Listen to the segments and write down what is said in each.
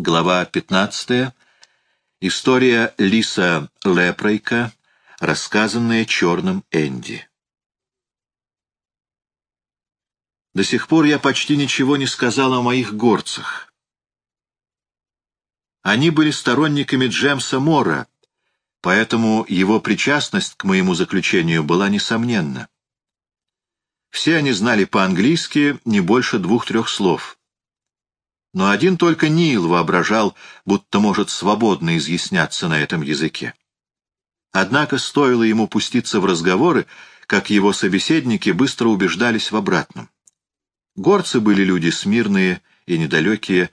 Глава 15. История Лиса Лепрейка, рассказанная черным Энди. До сих пор я почти ничего не сказал о моих горцах. Они были сторонниками Джемса Мора, поэтому его причастность к моему заключению была несомненна. Все они знали по-английски не больше двух-трех слов — но один только Нил воображал, будто может свободно изъясняться на этом языке. Однако стоило ему пуститься в разговоры, как его собеседники быстро убеждались в обратном. Горцы были люди смирные и недалекие,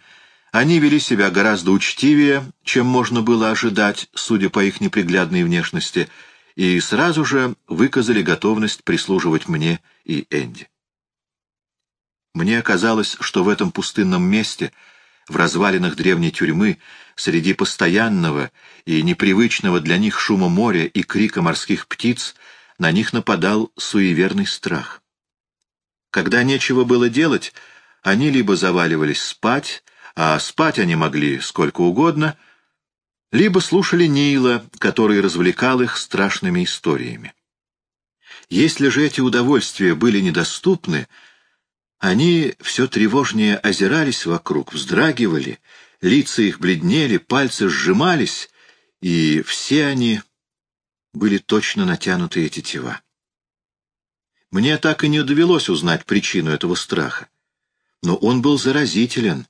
они вели себя гораздо учтивее, чем можно было ожидать, судя по их неприглядной внешности, и сразу же выказали готовность прислуживать мне и Энди. Мне казалось, что в этом пустынном месте, в развалинах древней тюрьмы, среди постоянного и непривычного для них шума моря и крика морских птиц, на них нападал суеверный страх. Когда нечего было делать, они либо заваливались спать, а спать они могли сколько угодно, либо слушали Нила, который развлекал их страшными историями. Если же эти удовольствия были недоступны, они все тревожнее озирались вокруг, вздрагивали, лица их бледнели, пальцы сжимались, и все они были точно натянутые тетива. Мне так и не довелось узнать причину этого страха. Но он был заразителен,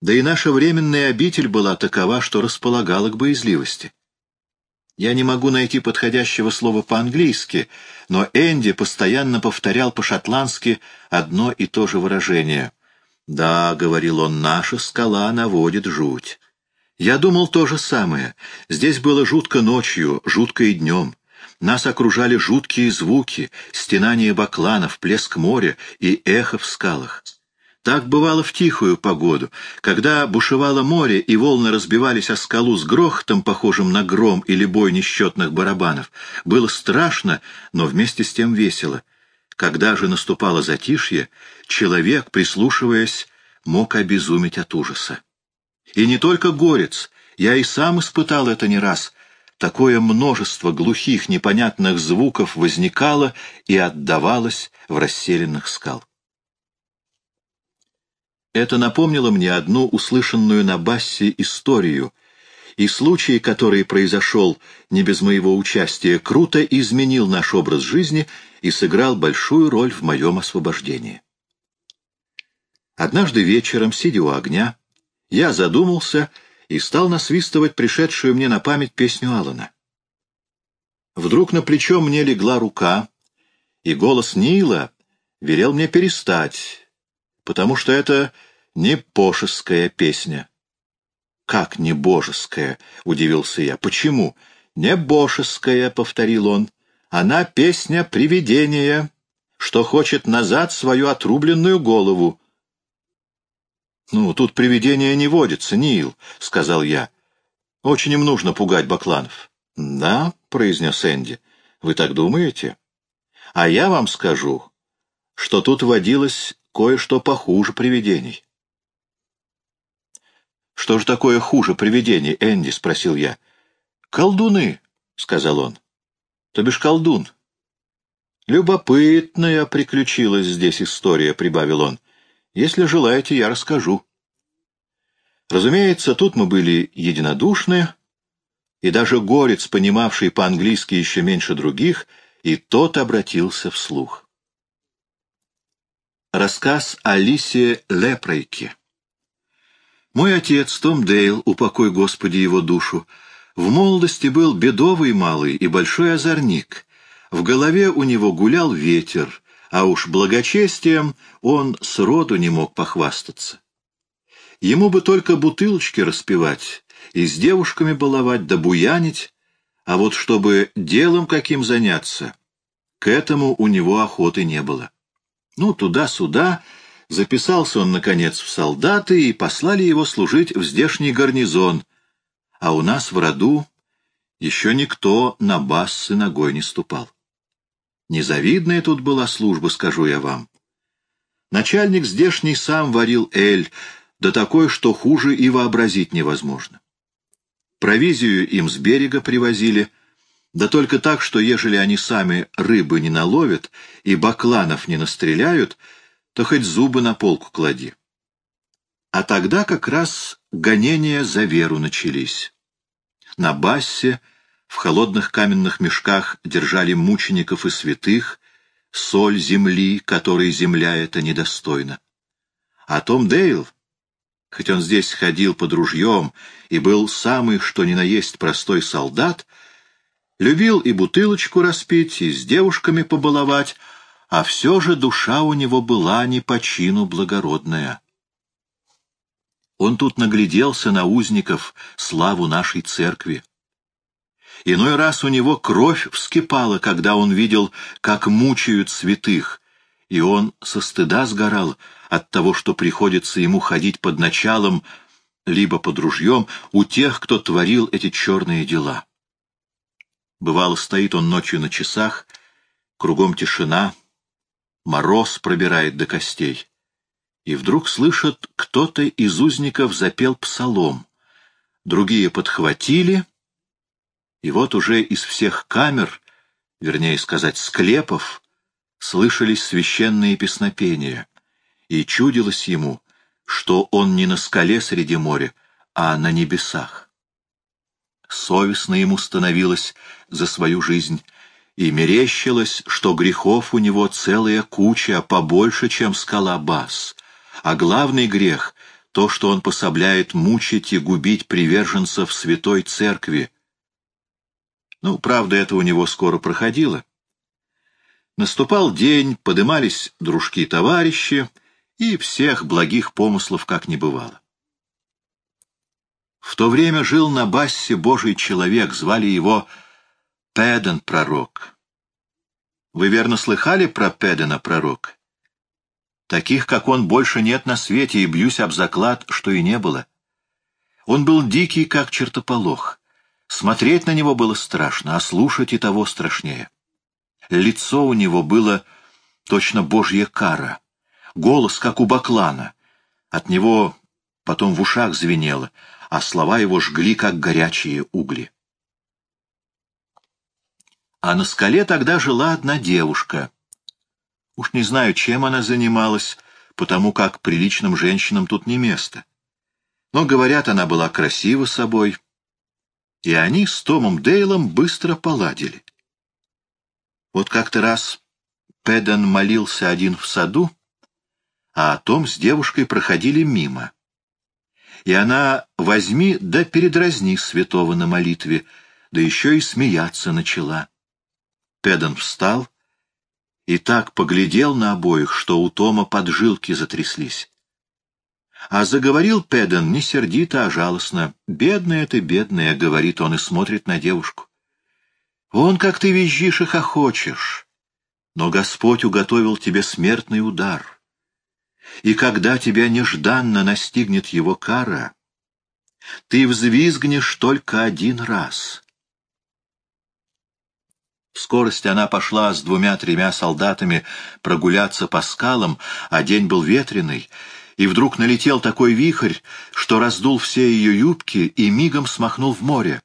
да и наша временная обитель была такова, что располагала к боязливости. Я не могу найти подходящего слова по-английски, но Энди постоянно повторял по-шотландски одно и то же выражение. «Да», — говорил он, — «наша скала наводит жуть». Я думал то же самое. Здесь было жутко ночью, жутко и днем. Нас окружали жуткие звуки, стенание бакланов, плеск моря и эхо в скалах. Так бывало в тихую погоду, когда бушевало море и волны разбивались о скалу с грохотом, похожим на гром или бой несчетных барабанов. Было страшно, но вместе с тем весело. Когда же наступало затишье, человек, прислушиваясь, мог обезуметь от ужаса. И не только горец, я и сам испытал это не раз. Такое множество глухих, непонятных звуков возникало и отдавалось в расселенных скал. Это напомнило мне одну услышанную на бассе историю, и случай, который произошел не без моего участия, круто изменил наш образ жизни и сыграл большую роль в моем освобождении. Однажды вечером, сидя у огня, я задумался и стал насвистывать пришедшую мне на память песню Алана. Вдруг на плечо мне легла рука, и голос Нила велел мне перестать, потому что это не пошеская песня. «Как не божеская?» — удивился я. «Почему?» «Не божеская», — повторил он. «Она песня привидения, что хочет назад свою отрубленную голову». «Ну, тут привидения не водится, Нил», — сказал я. «Очень им нужно пугать бакланов». «Да», — произнес Энди, — «вы так думаете?» «А я вам скажу, что тут водилось кое-что похуже привидений». «Что же такое хуже привидений, Энди?» — спросил я. «Колдуны», — сказал он. «То бишь колдун». «Любопытная приключилась здесь история», — прибавил он. «Если желаете, я расскажу». Разумеется, тут мы были единодушны, и даже горец, понимавший по-английски еще меньше других, и тот обратился вслух. Рассказ Алисе Лепрейке мой отец, Том Дейл, упокой Господи его душу, в молодости был бедовый малый и большой озорник. В голове у него гулял ветер, а уж благочестием он сроду не мог похвастаться. Ему бы только бутылочки распивать и с девушками баловать да буянить, а вот чтобы делом каким заняться, к этому у него охоты не было. Ну, туда-сюда Записался он, наконец, в солдаты, и послали его служить в здешний гарнизон, а у нас в роду еще никто на бассы ногой не ступал. Незавидная тут была служба, скажу я вам. Начальник здешний сам варил эль, да такой, что хуже и вообразить невозможно. Провизию им с берега привозили, да только так, что ежели они сами рыбы не наловят и бакланов не настреляют, то хоть зубы на полку клади. А тогда как раз гонения за веру начались. На Бассе в холодных каменных мешках держали мучеников и святых, соль земли, которой земля эта недостойна. А Том Дейл, хоть он здесь ходил под ружьем и был самый что ни на есть простой солдат, любил и бутылочку распить, и с девушками побаловать, а все же душа у него была не по чину благородная. Он тут нагляделся на узников славу нашей церкви. Иной раз у него кровь вскипала, когда он видел, как мучают святых, и он со стыда сгорал от того, что приходится ему ходить под началом, либо под ружьем, у тех, кто творил эти черные дела. Бывало, стоит он ночью на часах, кругом тишина, мороз пробирает до костей, и вдруг слышат, кто-то из узников запел псалом. Другие подхватили, и вот уже из всех камер, вернее сказать, склепов, слышались священные песнопения, и чудилось ему, что он не на скале среди моря, а на небесах. Совестно ему становилось за свою жизнь, и мерещилось, что грехов у него целая куча, побольше, чем скала Бас, а главный грех — то, что он пособляет мучить и губить приверженцев святой церкви. Ну, правда, это у него скоро проходило. Наступал день, подымались дружки-товарищи, и всех благих помыслов как не бывало. В то время жил на Бассе Божий человек, звали его Педан пророк. Вы верно слыхали про Педана пророк? Таких, как он, больше нет на свете, и бьюсь об заклад, что и не было. Он был дикий, как чертополох. Смотреть на него было страшно, а слушать и того страшнее. Лицо у него было точно божья кара, голос, как у баклана. От него потом в ушах звенело, а слова его жгли, как горячие угли. А на скале тогда жила одна девушка. Уж не знаю, чем она занималась, потому как приличным женщинам тут не место. Но, говорят, она была красива собой, и они с Томом Дейлом быстро поладили. Вот как-то раз Педан молился один в саду, а Том с девушкой проходили мимо. И она возьми да передразни святого на молитве, да еще и смеяться начала. Педан встал и так поглядел на обоих, что у Тома поджилки затряслись. А заговорил Педан не сердито, а жалостно. «Бедная ты, бедная», — говорит он и смотрит на девушку. «Вон как ты визжишь и хохочешь, но Господь уготовил тебе смертный удар. И когда тебя нежданно настигнет его кара, ты взвизгнешь только один раз». В скорости она пошла с двумя-тремя солдатами прогуляться по скалам, а день был ветреный, и вдруг налетел такой вихрь, что раздул все ее юбки и мигом смахнул в море.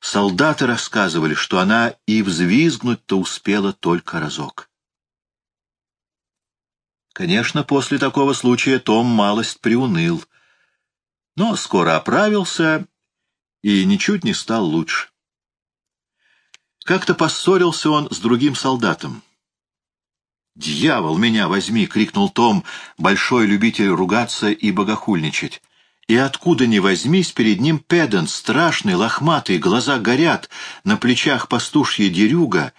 Солдаты рассказывали, что она и взвизгнуть-то успела только разок. Конечно, после такого случая Том малость приуныл, но скоро оправился и ничуть не стал лучше. Как-то поссорился он с другим солдатом. «Дьявол, меня возьми!» — крикнул Том, большой любитель ругаться и богохульничать. И откуда ни возьмись, перед ним педан, страшный, лохматый, глаза горят, на плечах пастушья дерюга,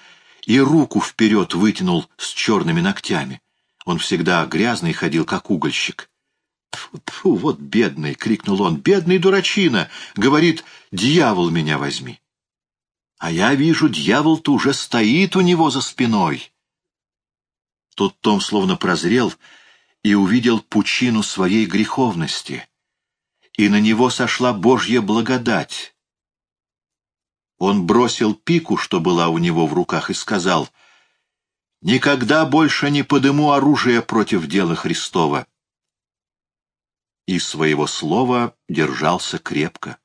и руку вперед вытянул с черными ногтями. Он всегда грязный ходил, как угольщик. «Тьфу, вот бедный!» — крикнул он. «Бедный дурачина!» — говорит, «Дьявол, меня возьми!» А я вижу, дьявол-то уже стоит у него за спиной. Тут Том словно прозрел и увидел пучину своей греховности, и на него сошла Божья благодать. Он бросил пику, что была у него в руках, и сказал, «Никогда больше не подыму оружие против дела Христова». и своего слова держался крепко.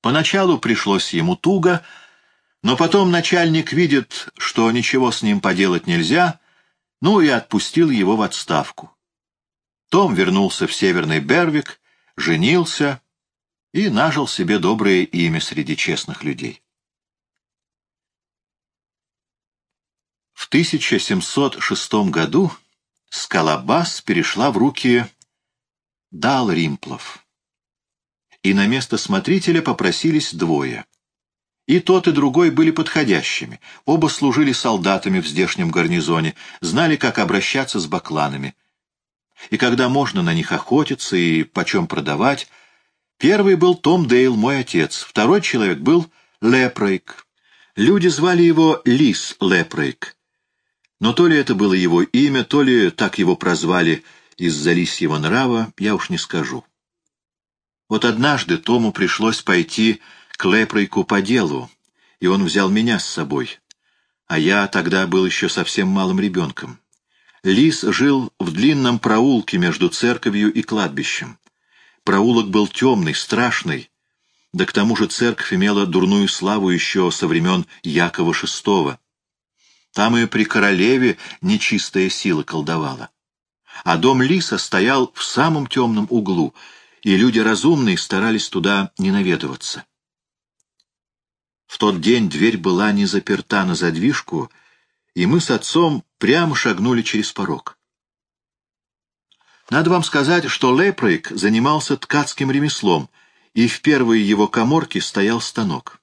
Поначалу пришлось ему туго, но потом начальник видит, что ничего с ним поделать нельзя, ну и отпустил его в отставку. Том вернулся в Северный Бервик, женился и нажил себе доброе имя среди честных людей. В 1706 году Скалабас перешла в руки Далримплов, и на место смотрителя попросились двое. И тот, и другой были подходящими, оба служили солдатами в здешнем гарнизоне, знали, как обращаться с бакланами. И когда можно на них охотиться и почем продавать, первый был Том Дейл, мой отец, второй человек был Лепрейк. Люди звали его Лис Лепрейк. Но то ли это было его имя, то ли так его прозвали из-за лисьего нрава, я уж не скажу. Вот однажды Тому пришлось пойти к Лепрейку по делу, и он взял меня с собой. А я тогда был еще совсем малым ребенком. Лис жил в длинном проулке между церковью и кладбищем. Проулок был темный, страшный, да к тому же церковь имела дурную славу еще со времен Якова VI. Там и при королеве нечистая сила колдовала. А дом Лиса стоял в самом темном углу, и люди разумные старались туда не наведываться. В тот день дверь была не заперта на задвижку, и мы с отцом прямо шагнули через порог. Надо вам сказать, что Лепрейк занимался ткацким ремеслом, и в первой его коморке стоял станок.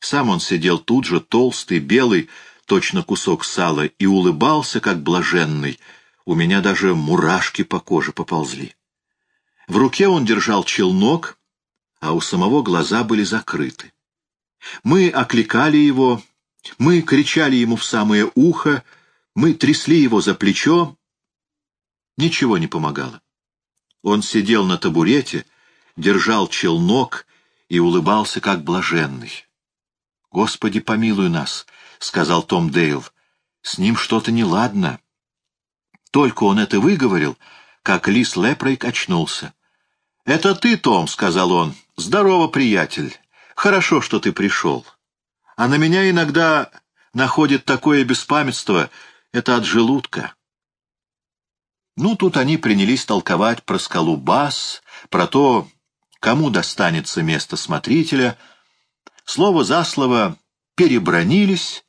Сам он сидел тут же, толстый, белый, точно кусок сала, и улыбался, как блаженный. У меня даже мурашки по коже поползли. В руке он держал челнок, а у самого глаза были закрыты. Мы окликали его, мы кричали ему в самое ухо, мы трясли его за плечо. Ничего не помогало. Он сидел на табурете, держал челнок и улыбался, как блаженный. «Господи, помилуй нас!» — сказал Том Дейл. «С ним что-то неладно». Только он это выговорил, как Лис Лепрейк очнулся. «Это ты, Том», — сказал он. «Здорово, приятель. Хорошо, что ты пришел. А на меня иногда находит такое беспамятство. Это от желудка». Ну, тут они принялись толковать про скалу Бас, про то, кому достанется место смотрителя. Слово за слово перебронились,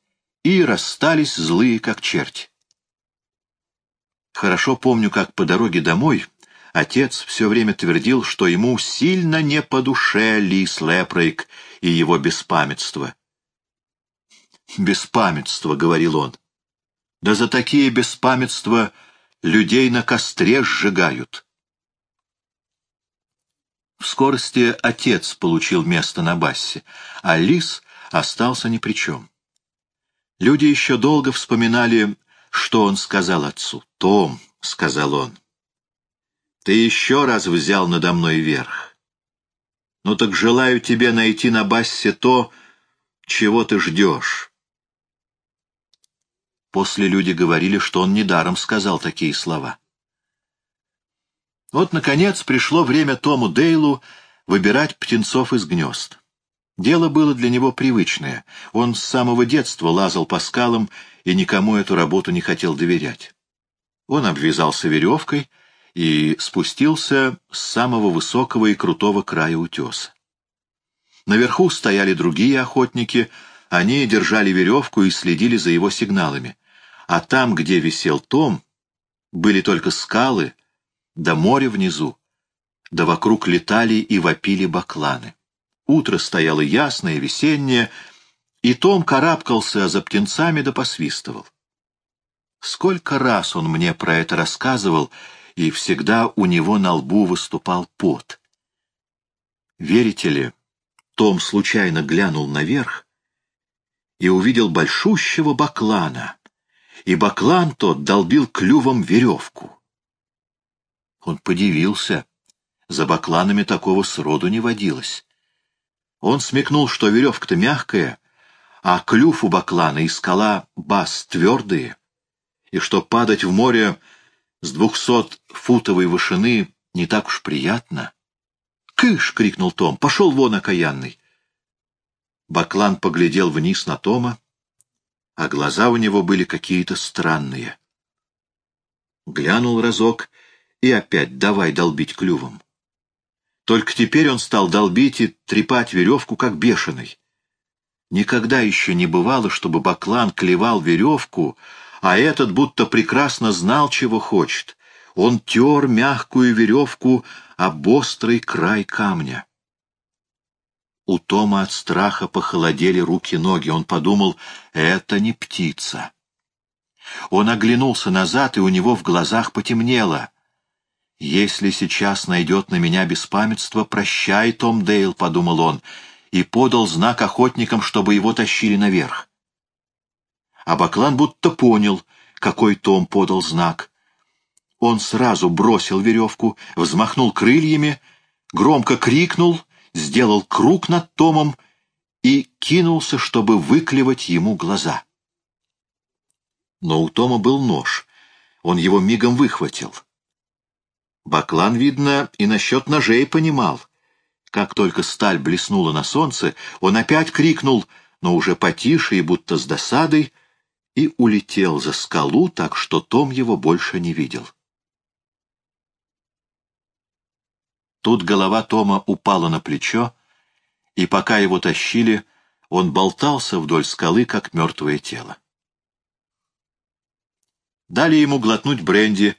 и расстались злые, как черти. Хорошо помню, как по дороге домой отец все время твердил, что ему сильно не по душе Лис Лепрейк и его беспамятство. «Беспамятство», — говорил он. «Да за такие беспамятства людей на костре сжигают». В скорости отец получил место на бассе, а Лис остался ни при чем. Люди еще долго вспоминали, что он сказал отцу. «Том», — сказал он, — «ты еще раз взял надо мной верх. Ну так желаю тебе найти на Бассе то, чего ты ждешь». После люди говорили, что он недаром сказал такие слова. Вот, наконец, пришло время Тому Дейлу выбирать птенцов из гнезд. Дело было для него привычное. Он с самого детства лазал по скалам и никому эту работу не хотел доверять. Он обвязался веревкой и спустился с самого высокого и крутого края утеса. Наверху стояли другие охотники, они держали веревку и следили за его сигналами. А там, где висел Том, были только скалы, да море внизу, да вокруг летали и вопили бакланы. Утро стояло ясное, весеннее, и Том карабкался за птенцами да посвистывал. Сколько раз он мне про это рассказывал, и всегда у него на лбу выступал пот. Верите ли, том случайно глянул наверх и увидел большущего баклана, и баклан тот долбил клювом веревку. Он подивился. За бакланами такого сроду не водилось. Он смекнул, что веревка-то мягкая, а клюв у баклана и скала бас твердые, и что падать в море с двухсот-футовой вышины не так уж приятно. «Кыш!» — крикнул Том. «Пошел вон, окаянный!» Баклан поглядел вниз на Тома, а глаза у него были какие-то странные. Глянул разок и опять давай долбить клювом. Только теперь он стал долбить и трепать веревку, как бешеный. Никогда еще не бывало, чтобы Баклан клевал веревку, а этот будто прекрасно знал, чего хочет. Он тер мягкую веревку об острый край камня. У Тома от страха похолодели руки-ноги. Он подумал, это не птица. Он оглянулся назад, и у него в глазах потемнело. «Если сейчас найдет на меня беспамятство, прощай, Том Дейл», — подумал он, и подал знак охотникам, чтобы его тащили наверх. А Баклан будто понял, какой Том подал знак. Он сразу бросил веревку, взмахнул крыльями, громко крикнул, сделал круг над Томом и кинулся, чтобы выклевать ему глаза. Но у Тома был нож. Он его мигом выхватил. Баклан, видно, и насчет ножей понимал. Как только сталь блеснула на солнце, он опять крикнул, но уже потише и будто с досадой, и улетел за скалу, так что Том его больше не видел. Тут голова Тома упала на плечо, и пока его тащили, он болтался вдоль скалы, как мертвое тело. Дали ему глотнуть бренди,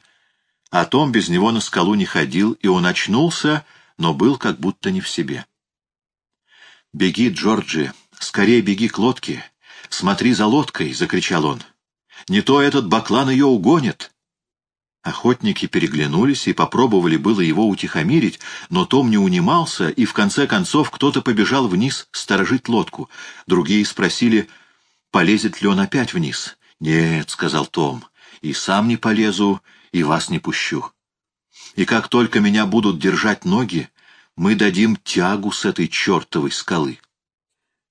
а Том без него на скалу не ходил, и он очнулся, но был как будто не в себе. «Беги, Джорджи, скорее беги к лодке, смотри за лодкой!» — закричал он. «Не то этот баклан ее угонит!» Охотники переглянулись и попробовали было его утихомирить, но Том не унимался, и в конце концов кто-то побежал вниз сторожить лодку. Другие спросили, полезет ли он опять вниз. «Нет», — сказал Том, и сам не полезу, и вас не пущу. И как только меня будут держать ноги, мы дадим тягу с этой чертовой скалы.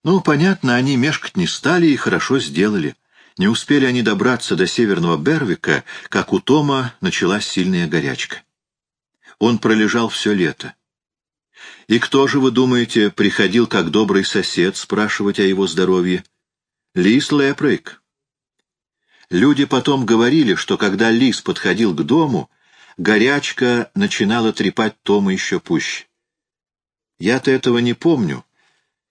Ну, понятно, они мешкать не стали и хорошо сделали. Не успели они добраться до северного Бервика, как у Тома началась сильная горячка. Он пролежал все лето. И кто же, вы думаете, приходил как добрый сосед спрашивать о его здоровье? Лис Лепрейк. Люди потом говорили, что когда лис подходил к дому, горячка начинала трепать Тома еще пуще. Я-то этого не помню,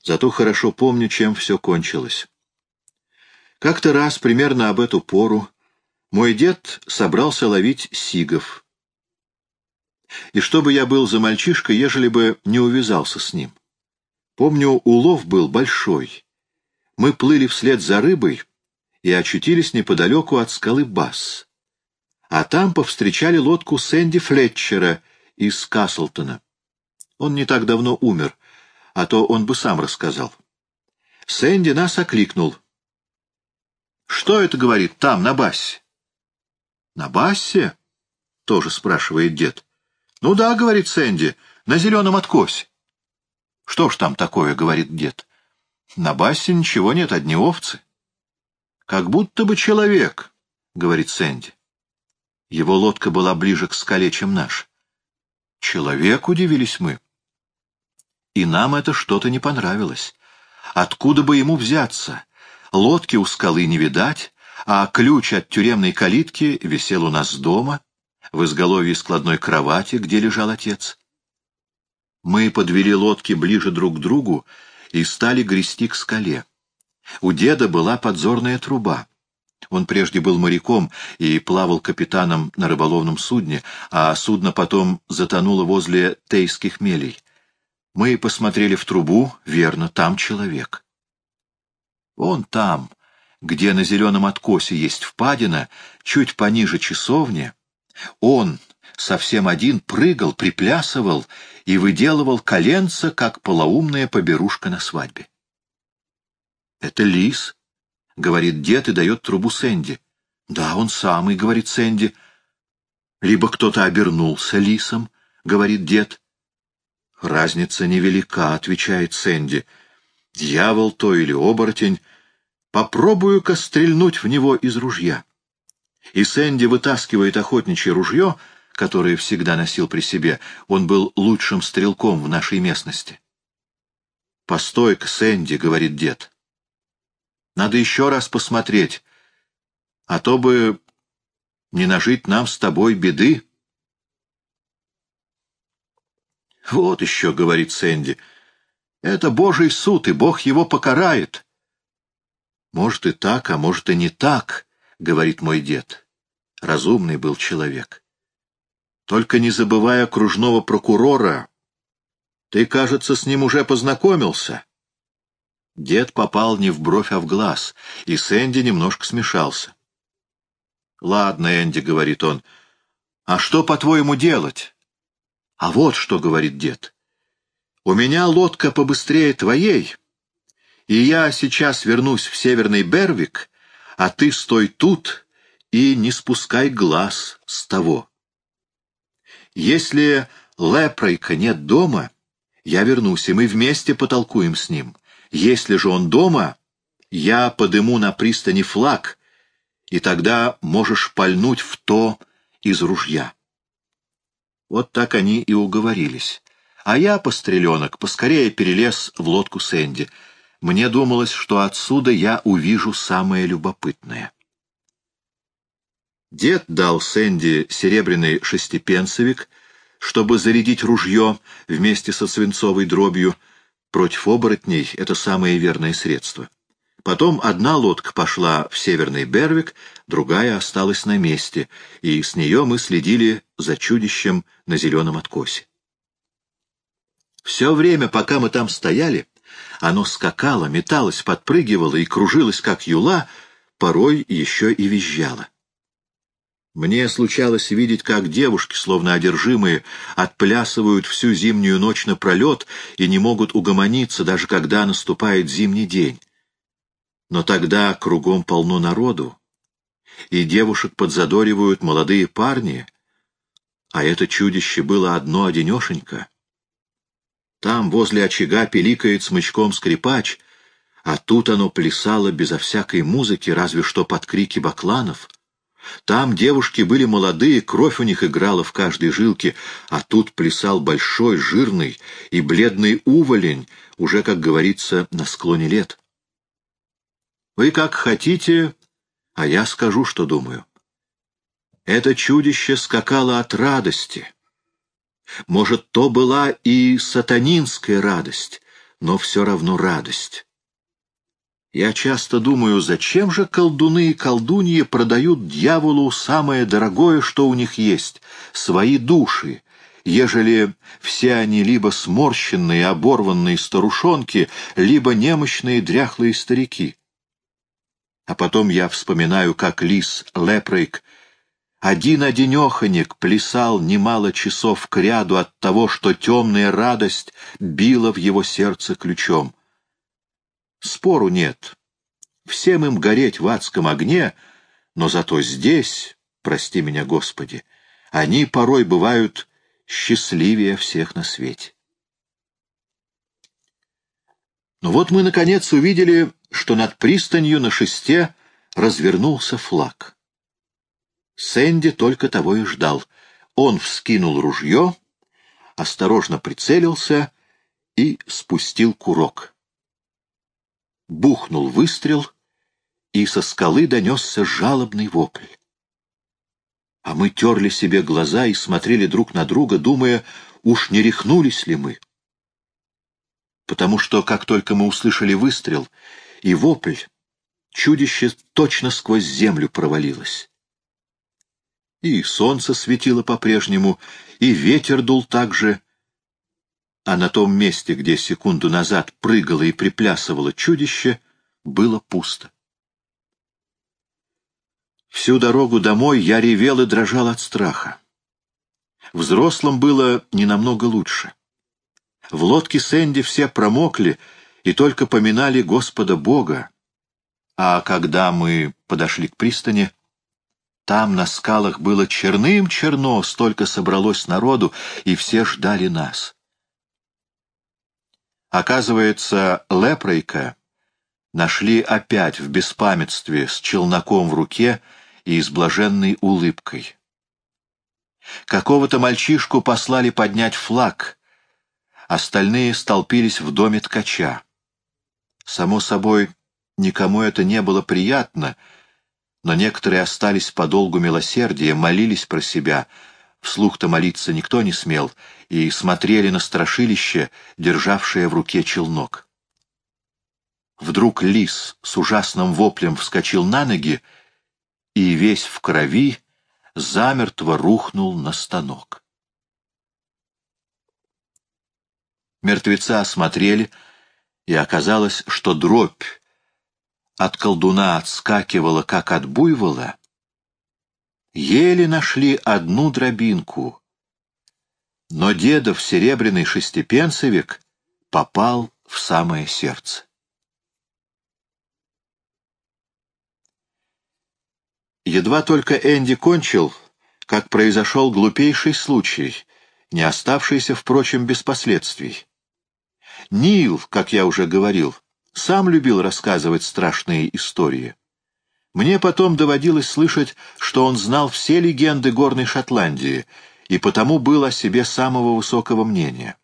зато хорошо помню, чем все кончилось. Как-то раз, примерно об эту пору, мой дед собрался ловить сигов. И чтобы я был за мальчишкой, ежели бы не увязался с ним. Помню, улов был большой. Мы плыли вслед за рыбой, и очутились неподалеку от скалы Басс. А там повстречали лодку Сэнди Флетчера из Каслтона. Он не так давно умер, а то он бы сам рассказал. Сэнди нас окликнул. «Что это, — говорит, — там, на Бассе?» «На Бассе?» — тоже спрашивает дед. «Ну да, — говорит Сэнди, — на зеленом откосе». «Что ж там такое?» — говорит дед. «На Бассе ничего нет, одни овцы». «Как будто бы человек», — говорит Сэнди. Его лодка была ближе к скале, чем наш. «Человек?» — удивились мы. И нам это что-то не понравилось. Откуда бы ему взяться? Лодки у скалы не видать, а ключ от тюремной калитки висел у нас дома, в изголовье складной кровати, где лежал отец. Мы подвели лодки ближе друг к другу и стали грести к скале. У деда была подзорная труба. Он прежде был моряком и плавал капитаном на рыболовном судне, а судно потом затонуло возле Тейских мелей. Мы посмотрели в трубу, верно, там человек. Он там, где на зеленом откосе есть впадина, чуть пониже часовни, он совсем один прыгал, приплясывал и выделывал коленца, как полоумная поберушка на свадьбе. «Это лис», — говорит дед и дает трубу Сэнди. «Да, он самый», — говорит Сэнди. «Либо кто-то обернулся лисом», — говорит дед. «Разница невелика», — отвечает Сэнди. «Дьявол то или оборотень. Попробую-ка стрельнуть в него из ружья». и Сэнди вытаскивает охотничье ружье, которое всегда носил при себе, он был лучшим стрелком в нашей местности. «Постой-ка, Сэнди», — говорит дед. «Надо еще раз посмотреть, а то бы не нажить нам с тобой беды». «Вот еще», — говорит Сэнди, — «это Божий суд, и Бог его покарает». «Может и так, а может и не так», — говорит мой дед. Разумный был человек. «Только не забывая окружного прокурора, ты, кажется, с ним уже познакомился. Дед попал не в бровь, а в глаз, и Сэнди немножко смешался. «Ладно, Энди», — говорит он, — «а что, по-твоему, делать?» «А вот что», — говорит дед, — «у меня лодка побыстрее твоей, и я сейчас вернусь в Северный Бервик, а ты стой тут и не спускай глаз с того. Если Лепрейка нет дома, я вернусь, и мы вместе потолкуем с ним. Если же он дома, я подыму на пристани флаг, и тогда можешь пальнуть в то из ружья. Вот так они и уговорились. А я, постреленок, поскорее перелез в лодку Сэнди. Мне думалось, что отсюда я увижу самое любопытное. Дед дал Сэнди серебряный шестипенсовик — чтобы зарядить ружье вместе со свинцовой дробью. Против оборотней — это самое верное средство. Потом одна лодка пошла в Северный Бервик, другая осталась на месте, и с нее мы следили за чудищем на зеленом откосе. Все время, пока мы там стояли, оно скакало, металось, подпрыгивало и кружилось, как юла, порой еще и визжало. Мне случалось видеть, как девушки, словно одержимые, отплясывают всю зимнюю ночь напролет и не могут угомониться, даже когда наступает зимний день. Но тогда кругом полно народу, и девушек подзадоривают молодые парни, а это чудище было одно-одинешенько. Там возле очага пиликает смычком скрипач, а тут оно плясало безо всякой музыки, разве что под крики бакланов — там девушки были молодые, кровь у них играла в каждой жилке, а тут плясал большой, жирный и бледный уволень, уже, как говорится, на склоне лет. Вы как хотите, а я скажу, что думаю. Это чудище скакало от радости. Может, то была и сатанинская радость, но все равно радость. Я часто думаю, зачем же колдуны и колдуньи продают дьяволу самое дорогое, что у них есть — свои души, ежели все они либо сморщенные, оборванные старушонки, либо немощные дряхлые старики. А потом я вспоминаю, как лис Лепрейк один-одинеханек плясал немало часов кряду от того, что темная радость била в его сердце ключом. Спору нет. Всем им гореть в адском огне, но зато здесь, прости меня, Господи, они порой бывают счастливее всех на свете. Но вот мы, наконец, увидели, что над пристанью на шесте развернулся флаг. Сэнди только того и ждал. Он вскинул ружье, осторожно прицелился и спустил курок бухнул выстрел, и со скалы донесся жалобный вопль. А мы терли себе глаза и смотрели друг на друга, думая, уж не рехнулись ли мы. Потому что, как только мы услышали выстрел и вопль, чудище точно сквозь землю провалилось. И солнце светило по-прежнему, и ветер дул так же, а на том месте, где секунду назад прыгало и приплясывало чудище, было пусто. Всю дорогу домой я ревел и дрожал от страха. Взрослым было не намного лучше. В лодке Сэнди все промокли и только поминали Господа Бога. А когда мы подошли к пристани, там на скалах было черным-черно, столько собралось народу, и все ждали нас. Оказывается, Лепрейка нашли опять в беспамятстве с челноком в руке и с блаженной улыбкой. Какого-то мальчишку послали поднять флаг, остальные столпились в доме ткача. Само собой, никому это не было приятно, но некоторые остались по долгу милосердия, молились про себя, вслух-то молиться никто не смел, и смотрели на страшилище, державшее в руке челнок. Вдруг лис с ужасным воплем вскочил на ноги и весь в крови замертво рухнул на станок. Мертвеца осмотрели, и оказалось, что дробь от колдуна отскакивала, как от буйвола. Еле нашли одну дробинку, но дедов серебряный шестипенцевик попал в самое сердце. Едва только Энди кончил, как произошел глупейший случай, не оставшийся, впрочем, без последствий. Нил, как я уже говорил, сам любил рассказывать страшные истории. Мне потом доводилось слышать, что он знал все легенды горной Шотландии и потому был о себе самого высокого мнения.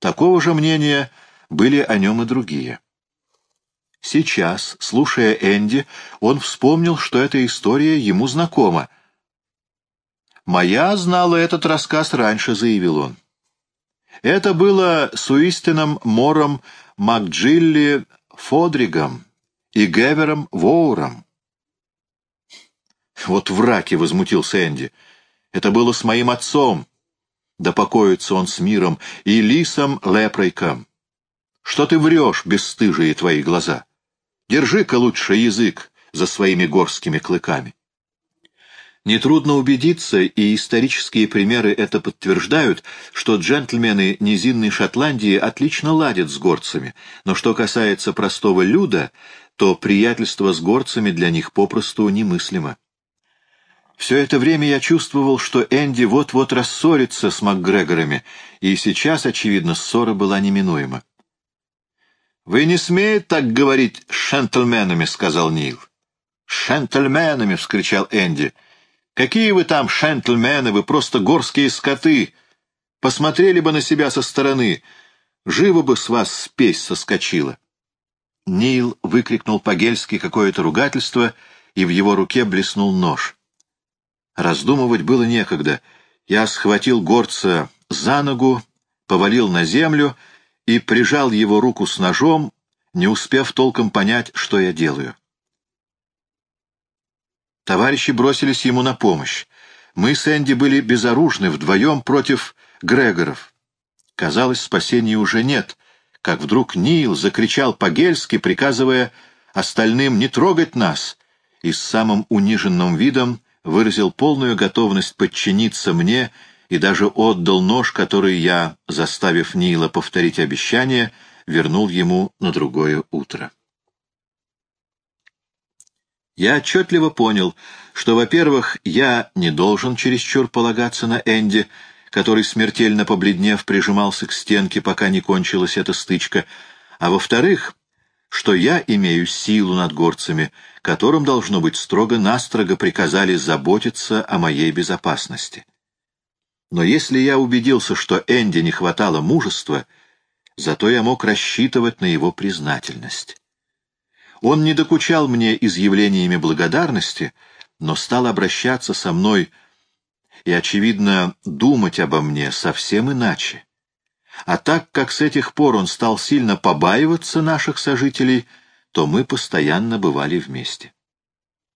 Такого же мнения были о нем и другие. Сейчас, слушая Энди, он вспомнил, что эта история ему знакома. «Моя знала этот рассказ раньше», — заявил он. Это было с Уистином Мором Макджилли Фодригом и Гевером Воуром. «Вот враки!» — возмутился Энди. «Это было с моим отцом. Да покоится он с миром и Лисом Лепрейком. Что ты врешь, бесстыжие твои глаза?» Держи-ка лучше язык за своими горскими клыками. Нетрудно убедиться, и исторические примеры это подтверждают, что джентльмены низинной Шотландии отлично ладят с горцами, но что касается простого люда, то приятельство с горцами для них попросту немыслимо. Все это время я чувствовал, что Энди вот-вот рассорится с МакГрегорами, и сейчас, очевидно, ссора была неминуема. «Вы не смеете так говорить с шентльменами», — сказал Нил. «Шентльменами!» — вскричал Энди. «Какие вы там шентльмены? Вы просто горские скоты! Посмотрели бы на себя со стороны, живо бы с вас спесь соскочила!» Нил выкрикнул по-гельски какое-то ругательство, и в его руке блеснул нож. Раздумывать было некогда. Я схватил горца за ногу, повалил на землю — и прижал его руку с ножом, не успев толком понять, что я делаю. Товарищи бросились ему на помощь. Мы с Энди были безоружны вдвоем против Грегоров. Казалось, спасения уже нет, как вдруг Нил закричал по-гельски, приказывая остальным не трогать нас, и с самым униженным видом выразил полную готовность подчиниться мне и даже отдал нож, который я, заставив Нила повторить обещание, вернул ему на другое утро. Я отчетливо понял, что, во-первых, я не должен чересчур полагаться на Энди, который, смертельно побледнев, прижимался к стенке, пока не кончилась эта стычка, а во-вторых, что я имею силу над горцами, которым, должно быть, строго-настрого приказали заботиться о моей безопасности. Но если я убедился, что Энди не хватало мужества, зато я мог рассчитывать на его признательность. Он не докучал мне изъявлениями благодарности, но стал обращаться со мной и, очевидно, думать обо мне совсем иначе. А так как с этих пор он стал сильно побаиваться наших сожителей, то мы постоянно бывали вместе.